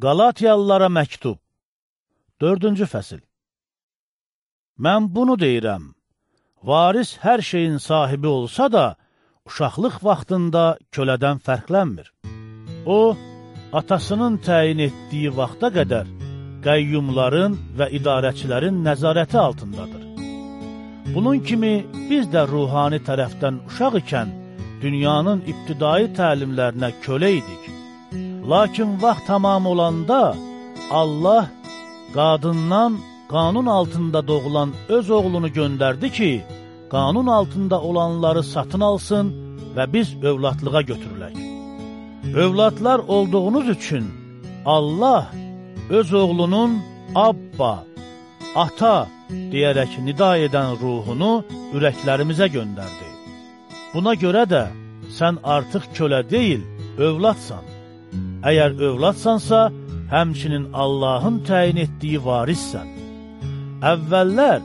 Qalatiyalılara məktub 4-cü fəsil Mən bunu deyirəm, varis hər şeyin sahibi olsa da, uşaqlıq vaxtında kölədən fərqlənmir. O, atasının təyin etdiyi vaxta qədər qəyyumların və idarəçilərin nəzarəti altındadır. Bunun kimi biz də ruhani tərəfdən uşaq ikən dünyanın ibtidai təlimlərinə kölə idik. Lakin vaxt tamam olanda Allah qadından qanun altında doğulan öz oğlunu göndərdi ki, qanun altında olanları satın alsın və biz övladlığa götürülək. Övladlar olduğunuz üçün Allah öz oğlunun Abba, Ata deyərək nida edən ruhunu ürəklərimizə göndərdi. Buna görə də sən artıq kölə deyil, övladsan. Əgər övladsansa, həmçinin Allahın təyin etdiyi varissən. Əvvəllər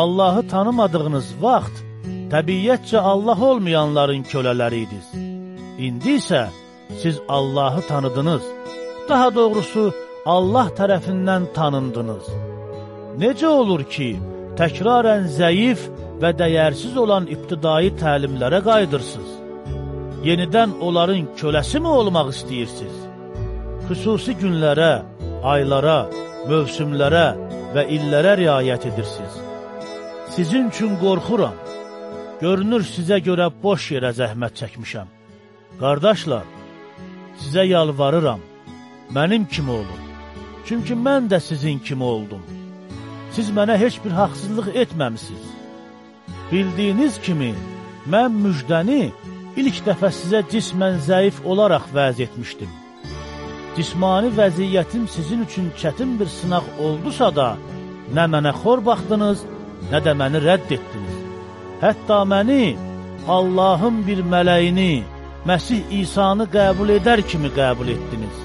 Allahı tanımadığınız vaxt təbiyyətcə Allah olmayanların kölələri idiniz. İndi isə siz Allahı tanıdınız. Daha doğrusu, Allah tərəfindən tanındınız. Necə olur ki, təkrarən zəif və dəyərsiz olan ibtidai təlimlərə qayıdırsınız? Yenidən onların köləsi mi olmaq istəyirsiniz? Xüsusi günlərə, aylara, mövsümlərə və illərə riayət edirsiniz. Sizin üçün qorxuram. Görünür, sizə görə boş yerə zəhmət çəkmişəm. Qardaşlar, sizə yalvarıram, mənim kimi olun. Çünki mən də sizin kimi oldum. Siz mənə heç bir haqsızlıq etməmisiniz. Bildiyiniz kimi, mən müjdəni ilk dəfə sizə cismən zəif olaraq vəz etmişdim. Cismani vəziyyətim sizin üçün çətin bir sınaq oldusa da, nə mənə xor baxdınız, nə də məni rədd etdiniz. Hətta məni Allahın bir mələyini, Məsih İsanı qəbul edər kimi qəbul etdiniz.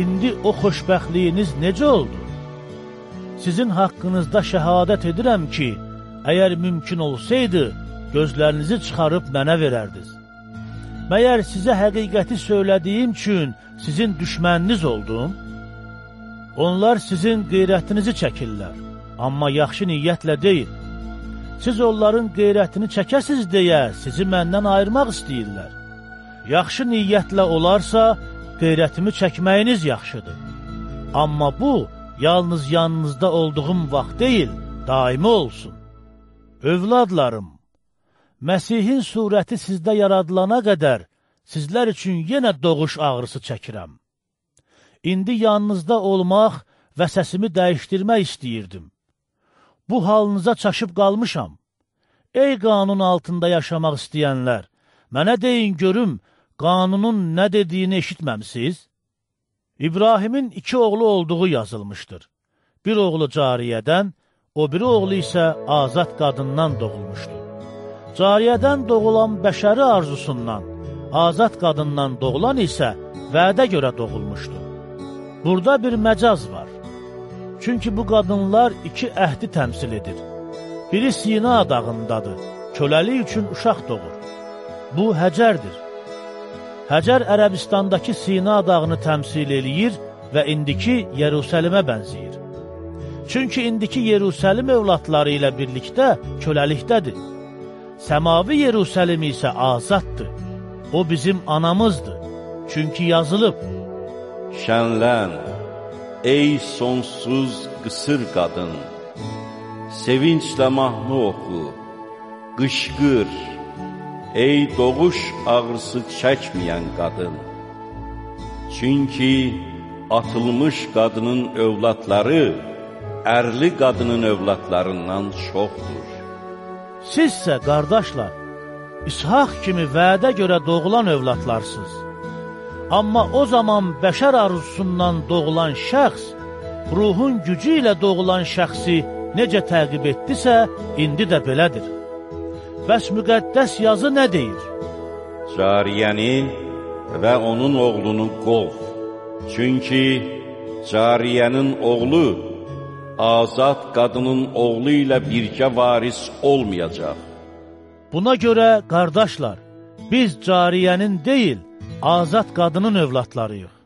İndi o xoşbəxtliyiniz necə oldu? Sizin haqqınızda şəhadət edirəm ki, əgər mümkün olsaydı, gözlərinizi çıxarıb mənə verərdiniz. Məyər sizə həqiqəti söylədiyim üçün sizin düşməniniz oldum? Onlar sizin qeyrətinizi çəkirlər, amma yaxşı niyyətlə deyil. Siz onların qeyrətini çəkəsiz deyə sizi məndən ayırmaq istəyirlər. Yaxşı niyyətlə olarsa, qeyrətimi çəkməyiniz yaxşıdır. Amma bu, yalnız yanınızda olduğum vaxt deyil, daimi olsun. Övladlarım, Məsihin surəti sizdə yaradılana qədər sizlər üçün yenə doğuş ağrısı çəkirəm. İndi yanınızda olmaq və səsimi dəyişdirmək istəyirdim. Bu halınıza çaşıb qalmışam. Ey qanun altında yaşamaq istəyənlər, mənə deyin görüm, qanunun nə dediyini eşitməmsiz? İbrahimin iki oğlu olduğu yazılmışdır. Bir oğlu cariyədən, o biri oğlu isə azad qadından doğulmuşdur. Cariyədən doğulan bəşəri arzusundan, azad qadından doğulan isə vədə görə doğulmuşdu. Burada bir məcaz var. Çünki bu qadınlar iki əhdi təmsil edir. Biri Sina dağındadır, köləlik üçün uşaq doğur. Bu Həcərdir. Həcər Ərəbistandakı Sina dağını təmsil eləyir və indiki Yerusəlimə bənziyir. Çünki indiki Yerusəlim övladları ilə birlikdə köləlikdədir. Səmavi Yerusəlim isə azaddır. O bizim anamızdır. Çünki yazılıb. Şənlən, ey sonsuz qısır qadın, sevinclə mahnı oxu, qışqır, ey doğuş ağrısı çəkməyən qadın. Çünki atılmış qadının övladları, ərli qadının övladlarından çoxdur. Sizsə, qardaşlar, İshaq kimi vədə görə doğulan övladlarsınız. Amma o zaman bəşər arzusundan doğulan şəxs, ruhun gücü ilə doğulan şəxsi necə təqib etdisə, indi də belədir. Bəs müqəddəs yazı nə deyir? Cariyəni və onun oğlunu qov. Çünki cariyənin oğlu azad qadının oğlu ilə birgə varis olmayacaq. Buna görə, qardaşlar, biz cariyənin deyil, azad qadının övladlarıyıq.